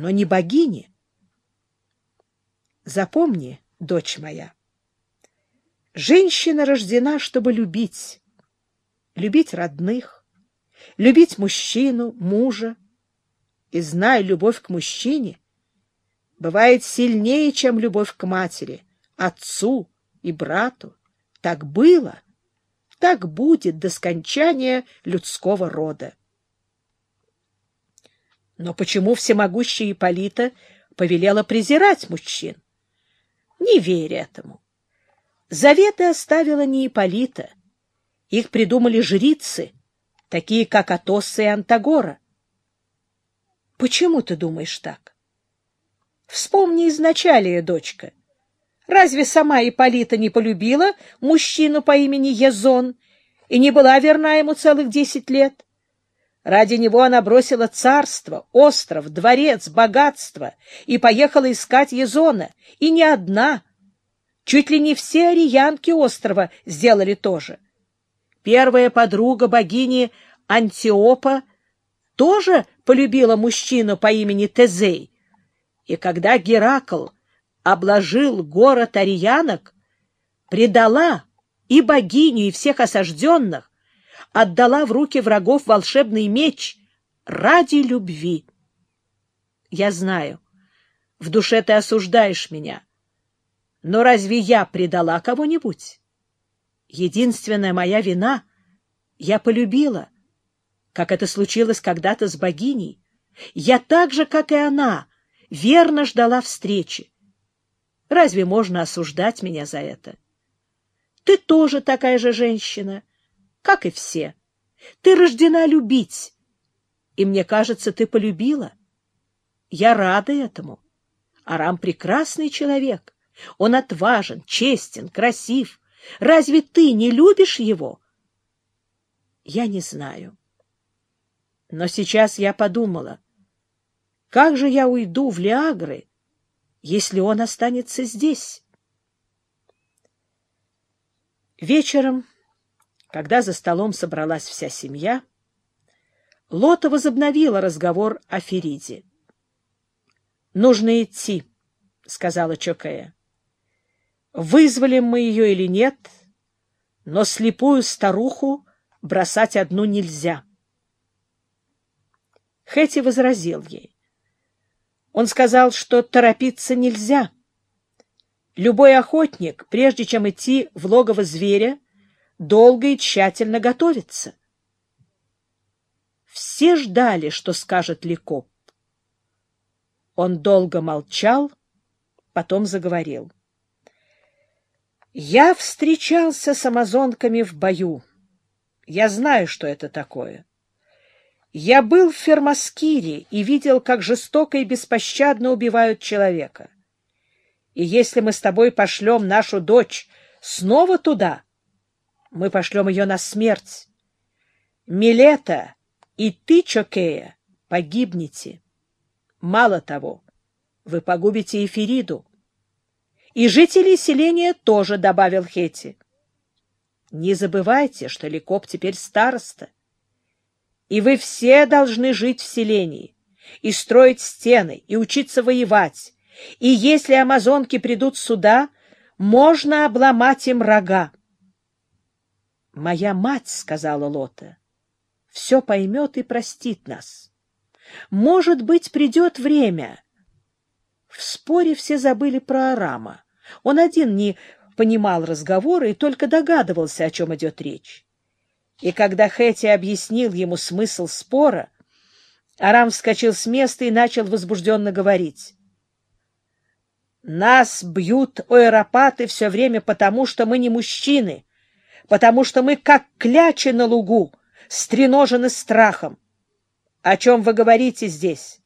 но не богини. Запомни, дочь моя, женщина рождена, чтобы любить, любить родных, любить мужчину, мужа, и знай, любовь к мужчине бывает сильнее, чем любовь к матери, отцу и брату. Так было, так будет до скончания людского рода. Но почему всемогущая Ипполита повелела презирать мужчин? Не верь этому. Заветы оставила не Ипполита. Их придумали жрицы, такие как Атосса и Антагора. Почему ты думаешь так? Вспомни изначалие, дочка. Разве сама Ипполита не полюбила мужчину по имени Езон и не была верна ему целых десять лет? Ради него она бросила царство, остров, дворец, богатство и поехала искать Езона. И не одна. Чуть ли не все ариянки острова сделали то же. Первая подруга богини Антиопа тоже полюбила мужчину по имени Тезей. И когда Геракл обложил город Ариянок, предала и богиню, и всех осажденных, отдала в руки врагов волшебный меч ради любви. Я знаю, в душе ты осуждаешь меня, но разве я предала кого-нибудь? Единственная моя вина — я полюбила — как это случилось когда-то с богиней. Я так же, как и она, верно ждала встречи. Разве можно осуждать меня за это? Ты тоже такая же женщина, как и все. Ты рождена любить, и мне кажется, ты полюбила. Я рада этому. Арам прекрасный человек. Он отважен, честен, красив. Разве ты не любишь его? Я не знаю. Но сейчас я подумала, как же я уйду в Лиагры, если он останется здесь? Вечером, когда за столом собралась вся семья, Лота возобновила разговор о Фериде. — Нужно идти, — сказала Чокея. — Вызволим мы ее или нет, но слепую старуху бросать одну нельзя. — Хэти возразил ей. Он сказал, что торопиться нельзя. Любой охотник, прежде чем идти в логово зверя, долго и тщательно готовится. Все ждали, что скажет Ликоп. Он долго молчал, потом заговорил. «Я встречался с амазонками в бою. Я знаю, что это такое. Я был в Фермаскире и видел, как жестоко и беспощадно убивают человека. И если мы с тобой пошлем нашу дочь снова туда, мы пошлем ее на смерть. Милета и ты, Чокея, погибнете. Мало того, вы погубите Эфириду. И жители селения тоже, — добавил Хети. Не забывайте, что Ликоп теперь староста и вы все должны жить в селении, и строить стены, и учиться воевать. И если амазонки придут сюда, можно обломать им рога. — Моя мать, — сказала Лота, — все поймет и простит нас. Может быть, придет время. В споре все забыли про Арама. Он один не понимал разговора и только догадывался, о чем идет речь. И когда Хэти объяснил ему смысл спора, Арам вскочил с места и начал возбужденно говорить. «Нас бьют оэропаты все время потому, что мы не мужчины, потому что мы как клячи на лугу, стреножены страхом. О чем вы говорите здесь?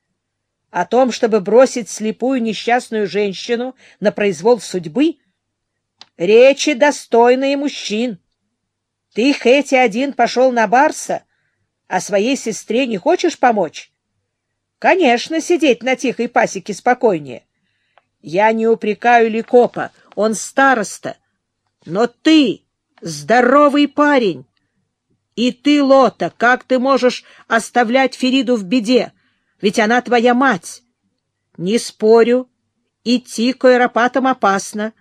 О том, чтобы бросить слепую несчастную женщину на произвол судьбы? Речи достойные мужчин». Ты, Хэти, один пошел на Барса, а своей сестре не хочешь помочь? Конечно, сидеть на тихой пасеке спокойнее. Я не упрекаю Ликопа, он староста. Но ты здоровый парень. И ты, Лота, как ты можешь оставлять Фериду в беде? Ведь она твоя мать. Не спорю, идти к аэропатам опасно.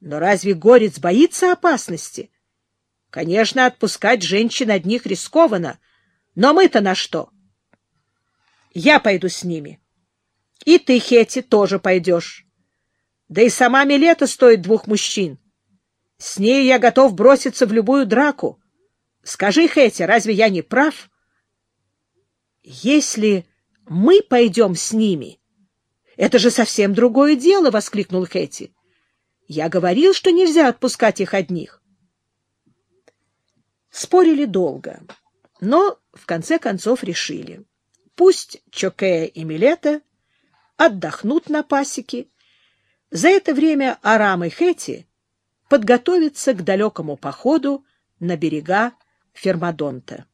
Но разве горец боится опасности? Конечно, отпускать женщин одних рискованно, но мы-то на что? Я пойду с ними. И ты, Хети, тоже пойдешь. Да и сама Милета стоит двух мужчин. С ней я готов броситься в любую драку. Скажи, Хэти, разве я не прав? Если мы пойдем с ними, это же совсем другое дело, — воскликнул Хэти. Я говорил, что нельзя отпускать их одних. Спорили долго, но в конце концов решили. Пусть Чокея и Милета отдохнут на пасеке. За это время Арам и Хэти подготовиться к далекому походу на берега Фермадонта.